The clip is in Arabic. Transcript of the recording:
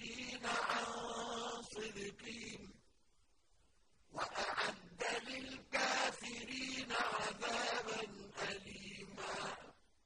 مُّمْسِكِينَ عَن صِدْقِهِ